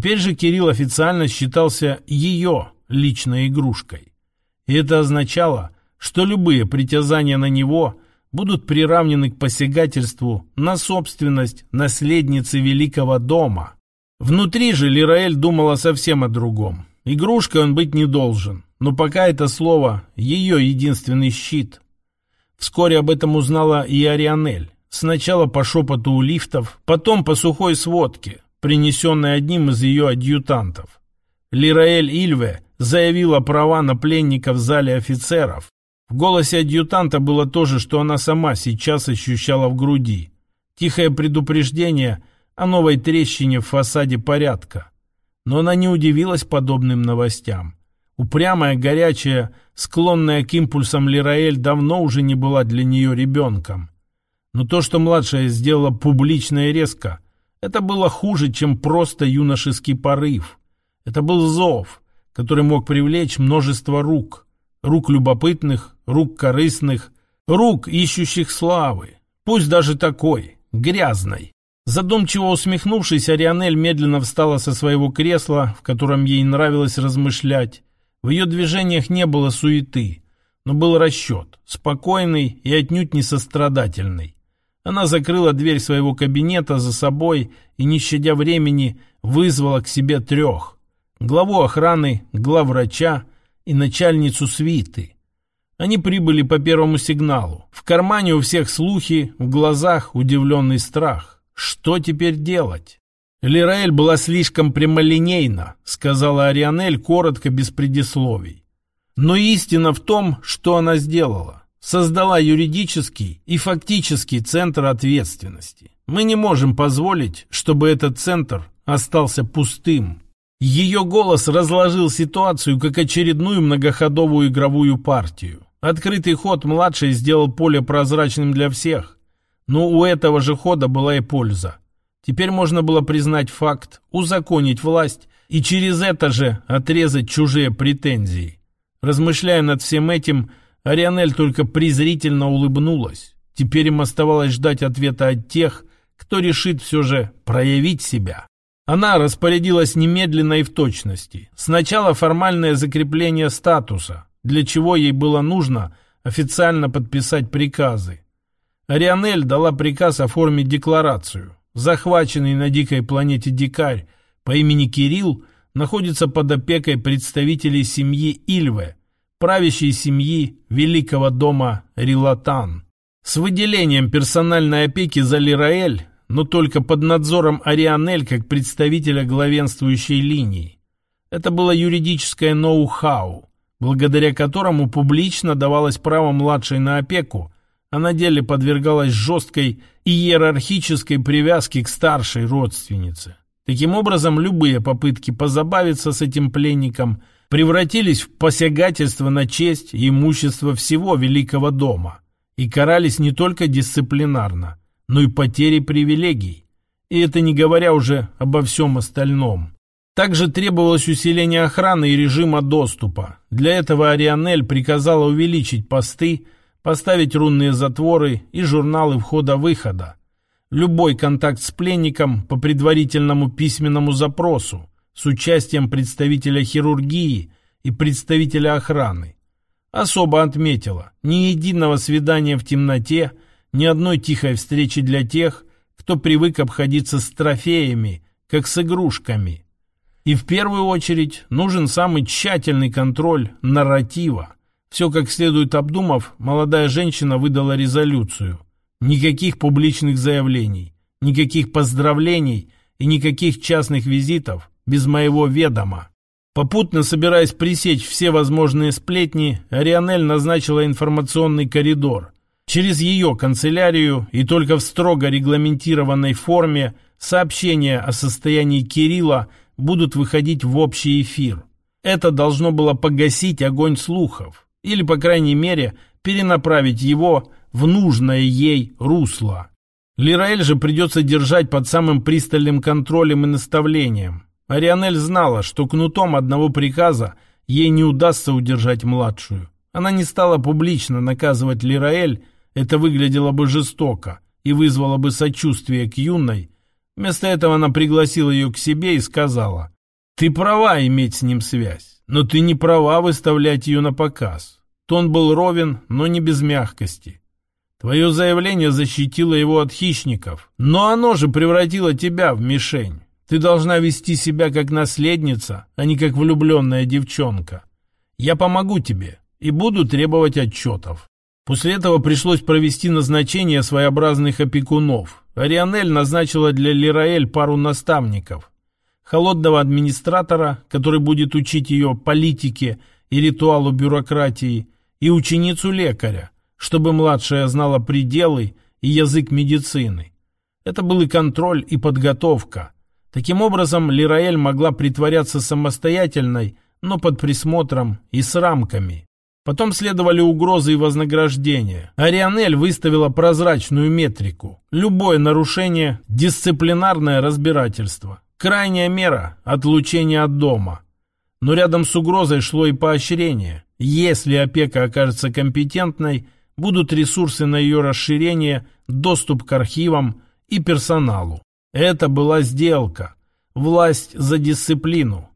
Теперь же Кирилл официально считался ее личной игрушкой. И это означало, что любые притязания на него будут приравнены к посягательству на собственность наследницы великого дома. Внутри же Лираэль думала совсем о другом. Игрушкой он быть не должен, но пока это слово ее единственный щит. Вскоре об этом узнала и Арианель. Сначала по шепоту у лифтов, потом по сухой сводке, принесенной одним из ее адъютантов. Лираэль Ильве заявила права на пленника в зале офицеров. В голосе адъютанта было то же, что она сама сейчас ощущала в груди. Тихое предупреждение о новой трещине в фасаде порядка. Но она не удивилась подобным новостям. Упрямая, горячая, склонная к импульсам Лираэль давно уже не была для нее ребенком. Но то, что младшая сделала публично и резко, это было хуже, чем просто юношеский порыв. Это был зов, который мог привлечь множество рук. Рук любопытных, рук корыстных, рук, ищущих славы. Пусть даже такой, грязной. Задумчиво усмехнувшись, Арианель медленно встала со своего кресла, в котором ей нравилось размышлять. В ее движениях не было суеты, но был расчет, спокойный и отнюдь не сострадательный. Она закрыла дверь своего кабинета за собой и, не щадя времени, вызвала к себе трех. Главу охраны, главврача и начальницу свиты. Они прибыли по первому сигналу. В кармане у всех слухи, в глазах удивленный страх. Что теперь делать? Лираэль была слишком прямолинейна, сказала Арианель коротко, без предисловий. Но истина в том, что она сделала создала юридический и фактический центр ответственности. Мы не можем позволить, чтобы этот центр остался пустым. Ее голос разложил ситуацию как очередную многоходовую игровую партию. Открытый ход младший сделал поле прозрачным для всех. Но у этого же хода была и польза. Теперь можно было признать факт, узаконить власть и через это же отрезать чужие претензии. Размышляя над всем этим, Арианель только презрительно улыбнулась. Теперь им оставалось ждать ответа от тех, кто решит все же проявить себя. Она распорядилась немедленно и в точности. Сначала формальное закрепление статуса, для чего ей было нужно официально подписать приказы. Арианель дала приказ оформить декларацию. Захваченный на дикой планете дикарь по имени Кирилл находится под опекой представителей семьи Ильве, правящей семьи великого дома Рилатан. С выделением персональной опеки за Лираэль, но только под надзором Арианель как представителя главенствующей линии. Это было юридическое ноу-хау, благодаря которому публично давалось право младшей на опеку, а на деле подвергалась жесткой иерархической привязке к старшей родственнице. Таким образом, любые попытки позабавиться с этим пленником – превратились в посягательство на честь и имущество всего Великого дома и карались не только дисциплинарно, но и потерей привилегий. И это не говоря уже обо всем остальном. Также требовалось усиление охраны и режима доступа. Для этого Арианель приказала увеличить посты, поставить рунные затворы и журналы входа-выхода. Любой контакт с пленником по предварительному письменному запросу, с участием представителя хирургии и представителя охраны. Особо отметила, ни единого свидания в темноте, ни одной тихой встречи для тех, кто привык обходиться с трофеями, как с игрушками. И в первую очередь нужен самый тщательный контроль нарратива. Все как следует обдумав, молодая женщина выдала резолюцию. Никаких публичных заявлений, никаких поздравлений и никаких частных визитов без моего ведома. Попутно собираясь пресечь все возможные сплетни, Арианель назначила информационный коридор. Через ее канцелярию и только в строго регламентированной форме сообщения о состоянии Кирилла будут выходить в общий эфир. Это должно было погасить огонь слухов, или, по крайней мере, перенаправить его в нужное ей русло. Лираэль же придется держать под самым пристальным контролем и наставлением. Арианель знала, что кнутом одного приказа ей не удастся удержать младшую. Она не стала публично наказывать Лираэль, это выглядело бы жестоко и вызвало бы сочувствие к юной. Вместо этого она пригласила ее к себе и сказала, Ты права иметь с ним связь, но ты не права выставлять ее на показ. Тон был ровен, но не без мягкости. Твое заявление защитило его от хищников, но оно же превратило тебя в мишень. Ты должна вести себя как наследница, а не как влюбленная девчонка. Я помогу тебе и буду требовать отчетов. После этого пришлось провести назначение своеобразных опекунов. Арианель назначила для Лираэль пару наставников. Холодного администратора, который будет учить ее политике и ритуалу бюрократии, и ученицу лекаря, чтобы младшая знала пределы и язык медицины. Это был и контроль, и подготовка. Таким образом, Лираэль могла притворяться самостоятельной, но под присмотром и с рамками. Потом следовали угрозы и вознаграждения. Арианель выставила прозрачную метрику. Любое нарушение – дисциплинарное разбирательство. Крайняя мера – отлучение от дома. Но рядом с угрозой шло и поощрение. Если опека окажется компетентной, будут ресурсы на ее расширение, доступ к архивам и персоналу. Это была сделка. Власть за дисциплину.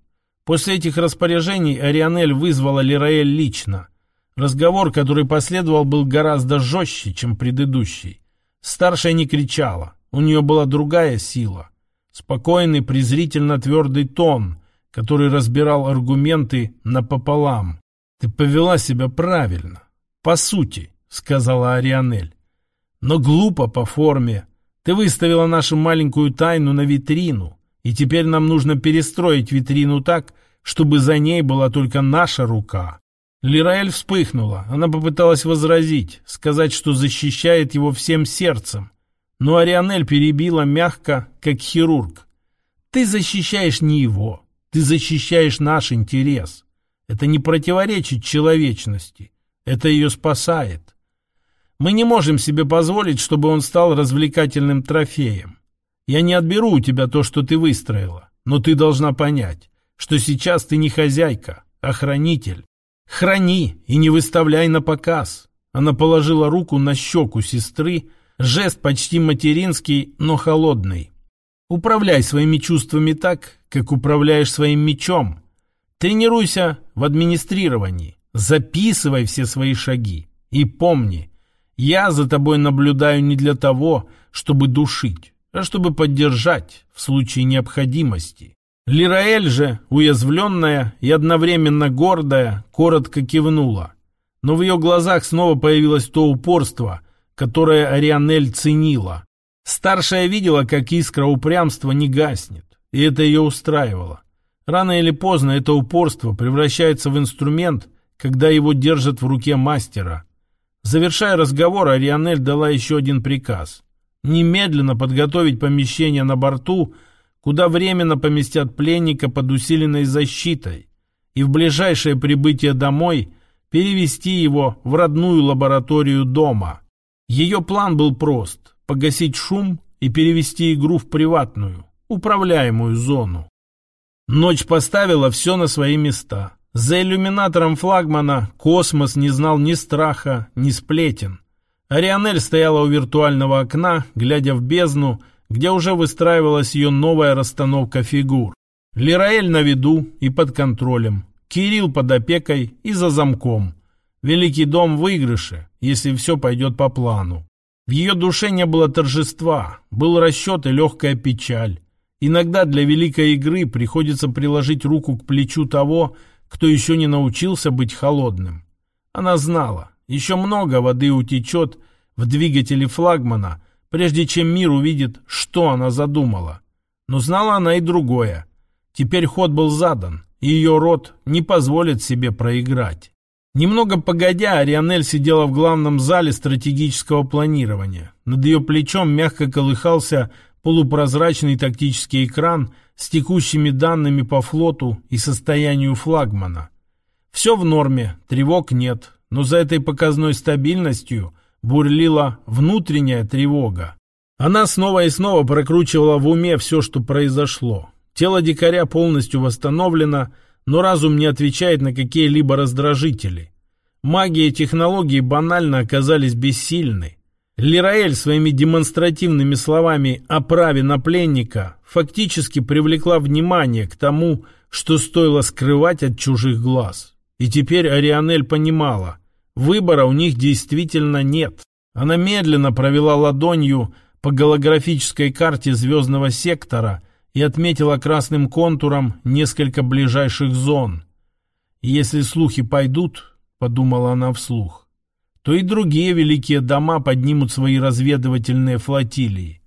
После этих распоряжений Арианель вызвала Лираэль лично. Разговор, который последовал, был гораздо жестче, чем предыдущий. Старшая не кричала, у нее была другая сила. Спокойный, презрительно твердый тон, который разбирал аргументы напополам. «Ты повела себя правильно. По сути», — сказала Арианель. «Но глупо по форме. Ты выставила нашу маленькую тайну на витрину, и теперь нам нужно перестроить витрину так, чтобы за ней была только наша рука». Лираэль вспыхнула. Она попыталась возразить, сказать, что защищает его всем сердцем. Но Арианель перебила мягко, как хирург. «Ты защищаешь не его, ты защищаешь наш интерес. Это не противоречит человечности. Это ее спасает. Мы не можем себе позволить, чтобы он стал развлекательным трофеем. Я не отберу у тебя то, что ты выстроила, но ты должна понять, что сейчас ты не хозяйка, а хранитель. Храни и не выставляй на показ. Она положила руку на щеку сестры, жест почти материнский, но холодный. Управляй своими чувствами так, как управляешь своим мечом, Тренируйся в администрировании. Записывай все свои шаги. И помни, я за тобой наблюдаю не для того, чтобы душить, а чтобы поддержать в случае необходимости. Лираэль же, уязвленная и одновременно гордая, коротко кивнула. Но в ее глазах снова появилось то упорство, которое Арианель ценила. Старшая видела, как искра упрямства не гаснет, и это ее устраивало. Рано или поздно это упорство превращается в инструмент, когда его держат в руке мастера. Завершая разговор, Арианель дала еще один приказ. Немедленно подготовить помещение на борту, куда временно поместят пленника под усиленной защитой, и в ближайшее прибытие домой перевести его в родную лабораторию дома. Ее план был прост – погасить шум и перевести игру в приватную, управляемую зону. Ночь поставила все на свои места. За иллюминатором флагмана космос не знал ни страха, ни сплетен. Арианель стояла у виртуального окна, глядя в бездну, где уже выстраивалась ее новая расстановка фигур. Лираэль на виду и под контролем. Кирилл под опекой и за замком. Великий дом в выигрыше, если все пойдет по плану. В ее душе не было торжества, был расчет и легкая печаль. Иногда для великой игры приходится приложить руку к плечу того, кто еще не научился быть холодным. Она знала, еще много воды утечет в двигателе флагмана, прежде чем мир увидит, что она задумала. Но знала она и другое. Теперь ход был задан, и ее род не позволит себе проиграть. Немного погодя, Арианель сидела в главном зале стратегического планирования. Над ее плечом мягко колыхался полупрозрачный тактический экран с текущими данными по флоту и состоянию флагмана. Все в норме, тревог нет, но за этой показной стабильностью бурлила внутренняя тревога. Она снова и снова прокручивала в уме все, что произошло. Тело дикаря полностью восстановлено, но разум не отвечает на какие-либо раздражители. Магия и технологии банально оказались бессильны. Лираэль своими демонстративными словами о праве на пленника фактически привлекла внимание к тому, что стоило скрывать от чужих глаз. И теперь Арианель понимала, выбора у них действительно нет. Она медленно провела ладонью по голографической карте звездного сектора и отметила красным контуром несколько ближайших зон. «Если слухи пойдут», — подумала она вслух, то и другие великие дома поднимут свои разведывательные флотилии.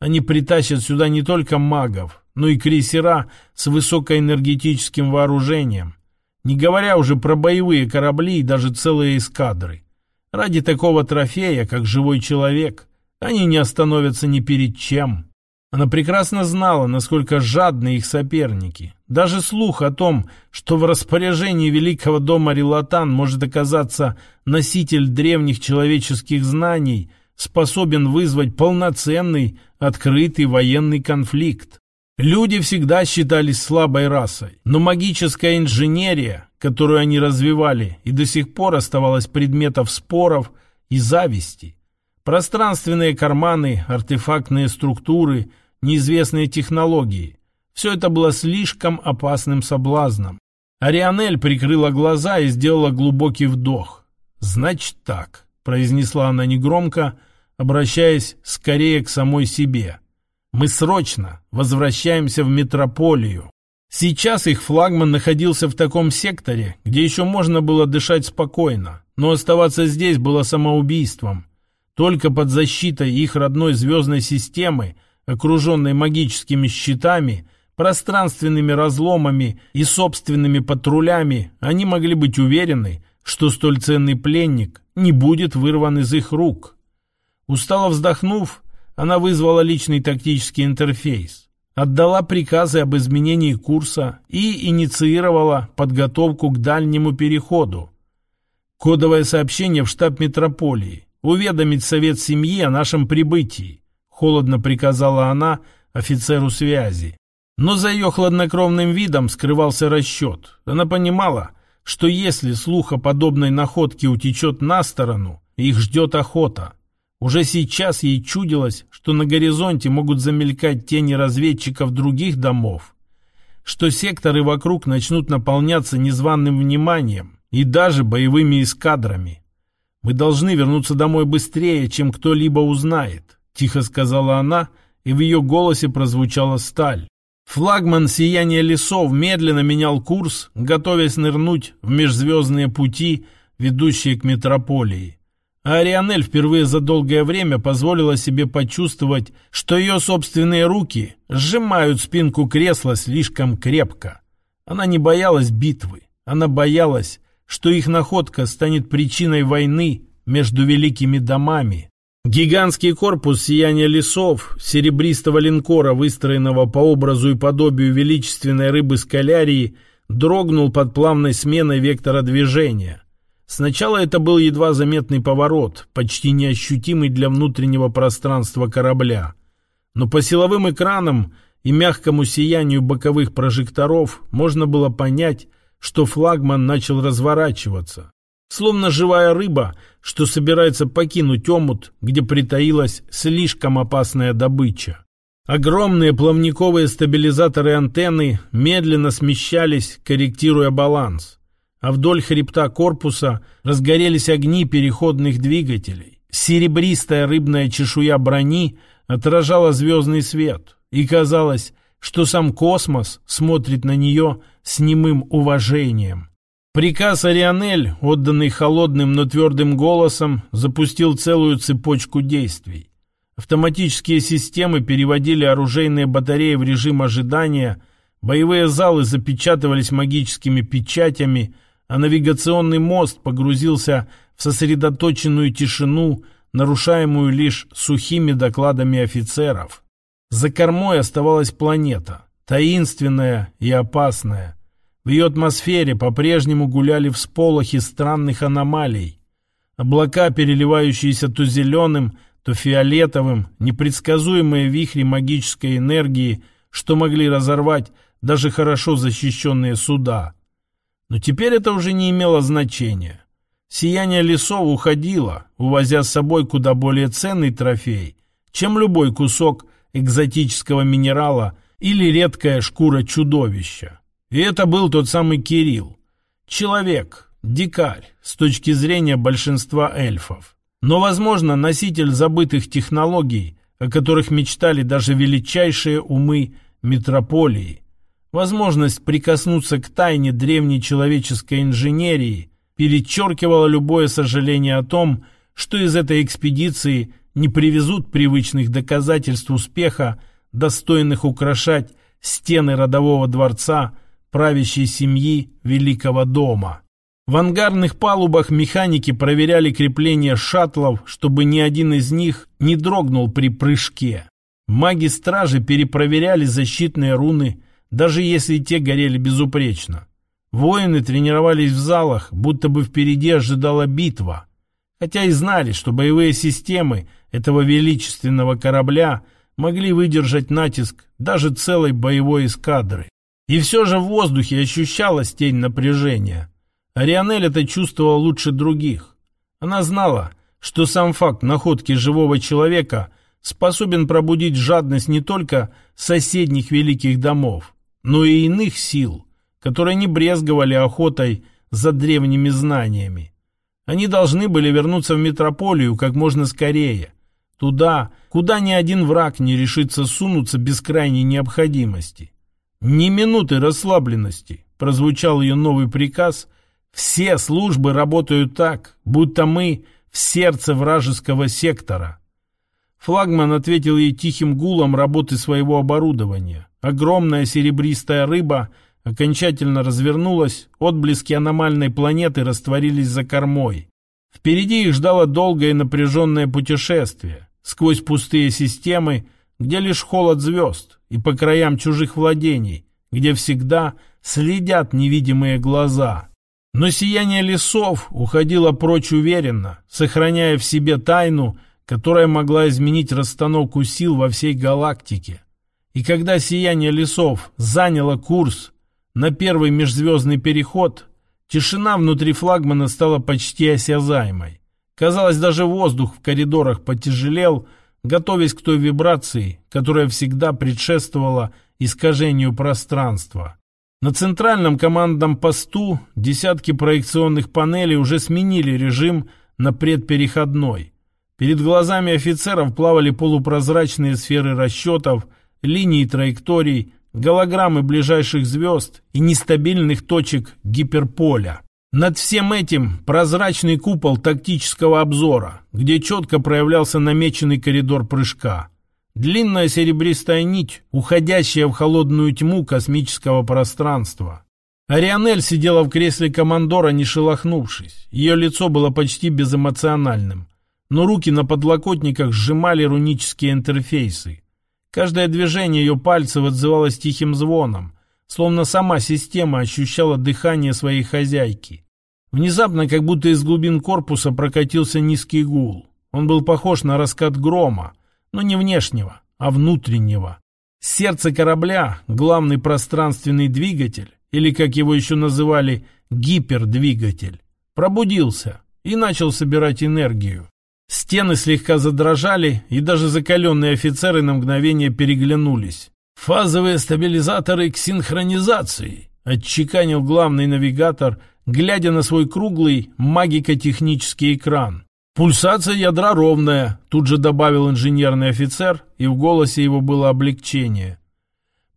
Они притащат сюда не только магов, но и крейсера с высокоэнергетическим вооружением, не говоря уже про боевые корабли и даже целые эскадры. Ради такого трофея, как живой человек, они не остановятся ни перед чем. Она прекрасно знала, насколько жадны их соперники. Даже слух о том, что в распоряжении великого дома Рилатан может оказаться носитель древних человеческих знаний, способен вызвать полноценный, открытый военный конфликт. Люди всегда считались слабой расой, но магическая инженерия, которую они развивали, и до сих пор оставалась предметом споров и зависти. Пространственные карманы, артефактные структуры – неизвестные технологии. Все это было слишком опасным соблазном. Арианель прикрыла глаза и сделала глубокий вдох. «Значит так», — произнесла она негромко, обращаясь скорее к самой себе. «Мы срочно возвращаемся в метрополию». Сейчас их флагман находился в таком секторе, где еще можно было дышать спокойно, но оставаться здесь было самоубийством. Только под защитой их родной звездной системы — окруженной магическими щитами, пространственными разломами и собственными патрулями, они могли быть уверены, что столь ценный пленник не будет вырван из их рук. Устало вздохнув, она вызвала личный тактический интерфейс, отдала приказы об изменении курса и инициировала подготовку к дальнему переходу. Кодовое сообщение в штаб метрополии. Уведомить совет семьи о нашем прибытии холодно приказала она офицеру связи. Но за ее хладнокровным видом скрывался расчет. Она понимала, что если слух о подобной находке утечет на сторону, их ждет охота. Уже сейчас ей чудилось, что на горизонте могут замелькать тени разведчиков других домов, что секторы вокруг начнут наполняться незваным вниманием и даже боевыми эскадрами. Мы должны вернуться домой быстрее, чем кто-либо узнает. — тихо сказала она, и в ее голосе прозвучала сталь. Флагман сияния лесов медленно менял курс, готовясь нырнуть в межзвездные пути, ведущие к метрополии. А Арианель впервые за долгое время позволила себе почувствовать, что ее собственные руки сжимают спинку кресла слишком крепко. Она не боялась битвы, она боялась, что их находка станет причиной войны между великими домами, Гигантский корпус сияния лесов, серебристого линкора, выстроенного по образу и подобию величественной рыбы скалярии, дрогнул под плавной сменой вектора движения. Сначала это был едва заметный поворот, почти неощутимый для внутреннего пространства корабля. Но по силовым экранам и мягкому сиянию боковых прожекторов можно было понять, что флагман начал разворачиваться. Словно живая рыба, что собирается покинуть омут, где притаилась слишком опасная добыча. Огромные плавниковые стабилизаторы антенны медленно смещались, корректируя баланс. А вдоль хребта корпуса разгорелись огни переходных двигателей. Серебристая рыбная чешуя брони отражала звездный свет, и казалось, что сам космос смотрит на нее с немым уважением. Приказ Арианель, отданный холодным, но твердым голосом, запустил целую цепочку действий. Автоматические системы переводили оружейные батареи в режим ожидания, боевые залы запечатывались магическими печатями, а навигационный мост погрузился в сосредоточенную тишину, нарушаемую лишь сухими докладами офицеров. За кормой оставалась планета, таинственная и опасная – в ее атмосфере по-прежнему гуляли всполохи странных аномалий. Облака, переливающиеся то зеленым, то фиолетовым, непредсказуемые вихри магической энергии, что могли разорвать даже хорошо защищенные суда. Но теперь это уже не имело значения. Сияние лесов уходило, увозя с собой куда более ценный трофей, чем любой кусок экзотического минерала или редкая шкура чудовища. И это был тот самый Кирилл. Человек, дикарь, с точки зрения большинства эльфов. Но, возможно, носитель забытых технологий, о которых мечтали даже величайшие умы метрополии. Возможность прикоснуться к тайне древней человеческой инженерии перечеркивала любое сожаление о том, что из этой экспедиции не привезут привычных доказательств успеха, достойных украшать стены родового дворца правящей семьи Великого дома. В ангарных палубах механики проверяли крепление шаттлов, чтобы ни один из них не дрогнул при прыжке. Маги-стражи перепроверяли защитные руны, даже если те горели безупречно. Воины тренировались в залах, будто бы впереди ожидала битва. Хотя и знали, что боевые системы этого величественного корабля могли выдержать натиск даже целой боевой эскадры. И все же в воздухе ощущалась тень напряжения. Арианель это чувствовала лучше других. Она знала, что сам факт находки живого человека способен пробудить жадность не только соседних великих домов, но и иных сил – которые не брезговали охотой за древними знаниями. Они должны были вернуться в метрополию как можно скорее, туда, куда ни один враг не решится сунуться без крайней необходимости. Ни минуты расслабленности, прозвучал ее новый приказ, все службы работают так, будто мы в сердце вражеского сектора. Флагман ответил ей тихим гулом работы своего оборудования. Огромная серебристая рыба – окончательно развернулась, отблески аномальной планеты растворились за кормой. Впереди их ждало долгое напряженное путешествие, сквозь пустые системы, где лишь холод звезд, и по краям чужих владений, где всегда следят невидимые глаза. Но сияние лесов уходило прочь уверенно, сохраняя в себе тайну, которая могла изменить расстановку сил во всей галактике. И когда сияние лесов заняло курс на первый межзвездный переход тишина внутри флагмана стала почти осязаемой. Казалось, даже воздух в коридорах потяжелел, готовясь к той вибрации, которая всегда предшествовала искажению пространства. На центральном командном посту десятки проекционных панелей уже сменили режим на предпереходной. Перед глазами офицеров плавали полупрозрачные сферы расчетов, линии траекторий, голограммы ближайших звезд и нестабильных точек гиперполя. Над всем этим прозрачный купол тактического обзора, где четко проявлялся намеченный коридор прыжка. Длинная серебристая нить, уходящая в холодную тьму космического пространства. Арианель сидела в кресле командора, не шелохнувшись. Ее лицо было почти безэмоциональным. Но руки на подлокотниках сжимали рунические интерфейсы. Каждое движение ее пальцев отзывалось тихим звоном, словно сама система ощущала дыхание своей хозяйки. Внезапно, как будто из глубин корпуса прокатился низкий гул. Он был похож на раскат грома, но не внешнего, а внутреннего. Сердце корабля, главный пространственный двигатель, или, как его еще называли, гипердвигатель, пробудился и начал собирать энергию. Стены слегка задрожали, и даже закаленные офицеры на мгновение переглянулись. «Фазовые стабилизаторы к синхронизации», — отчеканил главный навигатор, глядя на свой круглый магико-технический экран. «Пульсация ядра ровная», — тут же добавил инженерный офицер, и в голосе его было облегчение.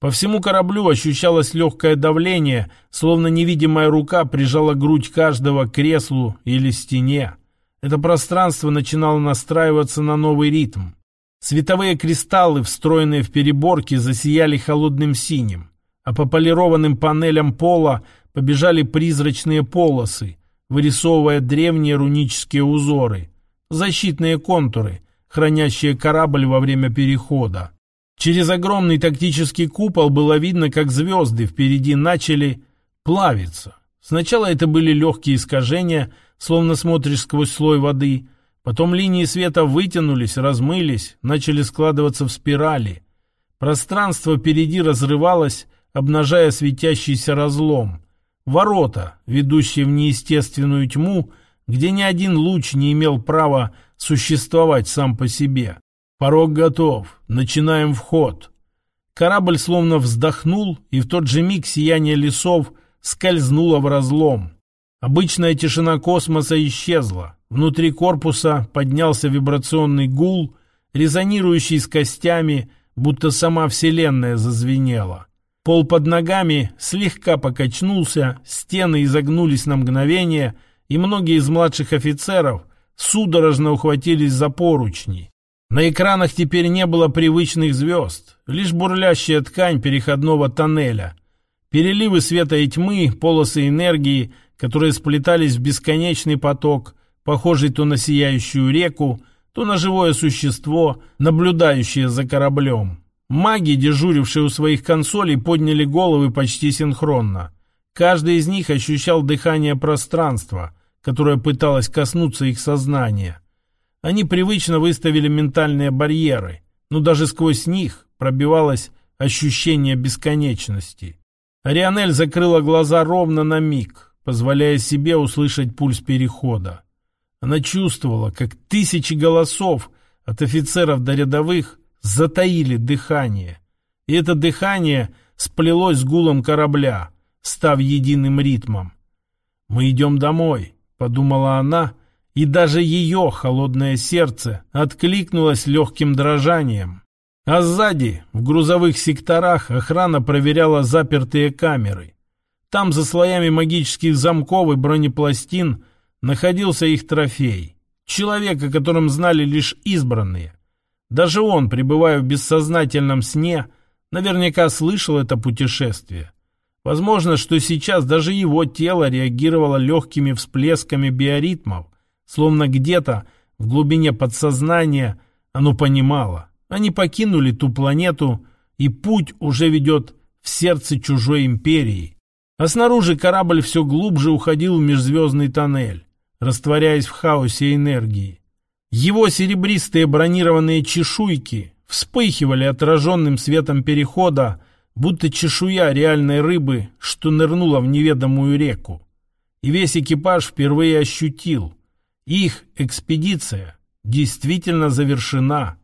По всему кораблю ощущалось легкое давление, словно невидимая рука прижала грудь каждого к креслу или стене. Это пространство начинало настраиваться на новый ритм. Световые кристаллы, встроенные в переборки, засияли холодным синим, а по полированным панелям пола побежали призрачные полосы, вырисовывая древние рунические узоры, защитные контуры, хранящие корабль во время перехода. Через огромный тактический купол было видно, как звезды впереди начали плавиться. Сначала это были легкие искажения, словно смотришь сквозь слой воды. Потом линии света вытянулись, размылись, начали складываться в спирали. Пространство впереди разрывалось, обнажая светящийся разлом. Ворота, ведущие в неестественную тьму, где ни один луч не имел права существовать сам по себе. Порог готов. Начинаем вход. Корабль словно вздохнул, и в тот же миг сияние лесов скользнуло в разлом. Обычная тишина космоса исчезла. Внутри корпуса поднялся вибрационный гул, резонирующий с костями, будто сама Вселенная зазвенела. Пол под ногами слегка покачнулся, стены изогнулись на мгновение, и многие из младших офицеров судорожно ухватились за поручни. На экранах теперь не было привычных звезд, лишь бурлящая ткань переходного тоннеля. Переливы света и тьмы, полосы энергии, которые сплетались в бесконечный поток, похожий то на сияющую реку, то на живое существо, наблюдающее за кораблем. Маги, дежурившие у своих консолей, подняли головы почти синхронно. Каждый из них ощущал дыхание пространства, которое пыталось коснуться их сознания. Они привычно выставили ментальные барьеры, но даже сквозь них пробивалось ощущение бесконечности. Арианель закрыла глаза ровно на миг, позволяя себе услышать пульс перехода. Она чувствовала, как тысячи голосов от офицеров до рядовых затаили дыхание. И это дыхание сплелось с гулом корабля, став единым ритмом. «Мы идем домой», — подумала она, и даже ее холодное сердце откликнулось легким дрожанием. А сзади, в грузовых секторах, охрана проверяла запертые камеры. Там за слоями магических замков и бронепластин находился их трофей. Человек, о котором знали лишь избранные. Даже он, пребывая в бессознательном сне, наверняка слышал это путешествие. Возможно, что сейчас даже его тело реагировало легкими всплесками биоритмов, словно где-то в глубине подсознания оно понимало. Они покинули ту планету, и путь уже ведет в сердце чужой империи. А снаружи корабль все глубже уходил в межзвездный тоннель, растворяясь в хаосе энергии. Его серебристые бронированные чешуйки вспыхивали отраженным светом перехода, будто чешуя реальной рыбы, что нырнула в неведомую реку. И весь экипаж впервые ощутил. Их экспедиция действительно завершена.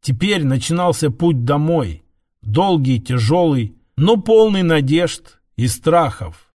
Теперь начинался путь домой. Долгий, тяжелый, но полный надежд и страхов.